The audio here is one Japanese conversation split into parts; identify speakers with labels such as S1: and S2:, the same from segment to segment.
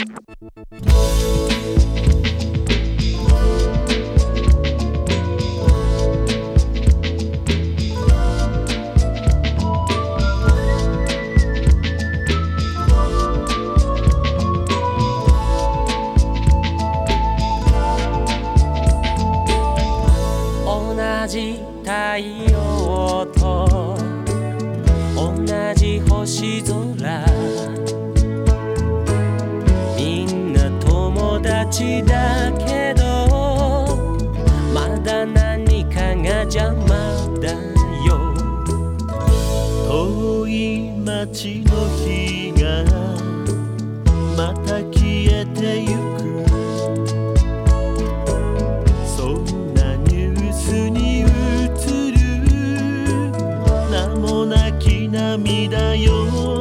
S1: 同じ太陽。友達だけどまだ何かが邪魔だよ。
S2: 遠い街の日がまた消えてゆく。そんなニュースに映る。名もなき涙よ。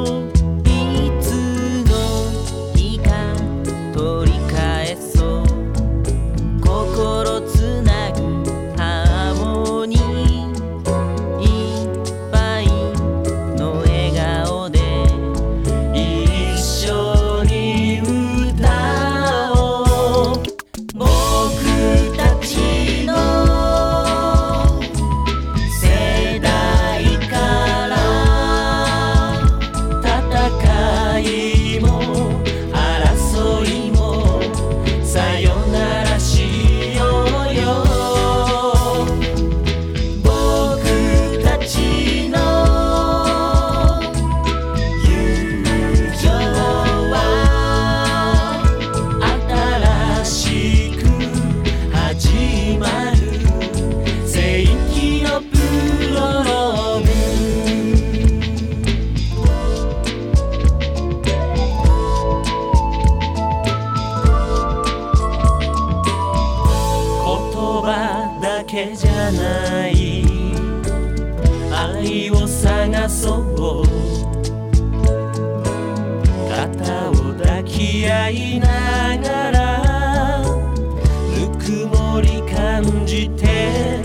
S1: けじゃない。愛を探そう。肩を抱き合いながらぬくもり感じて。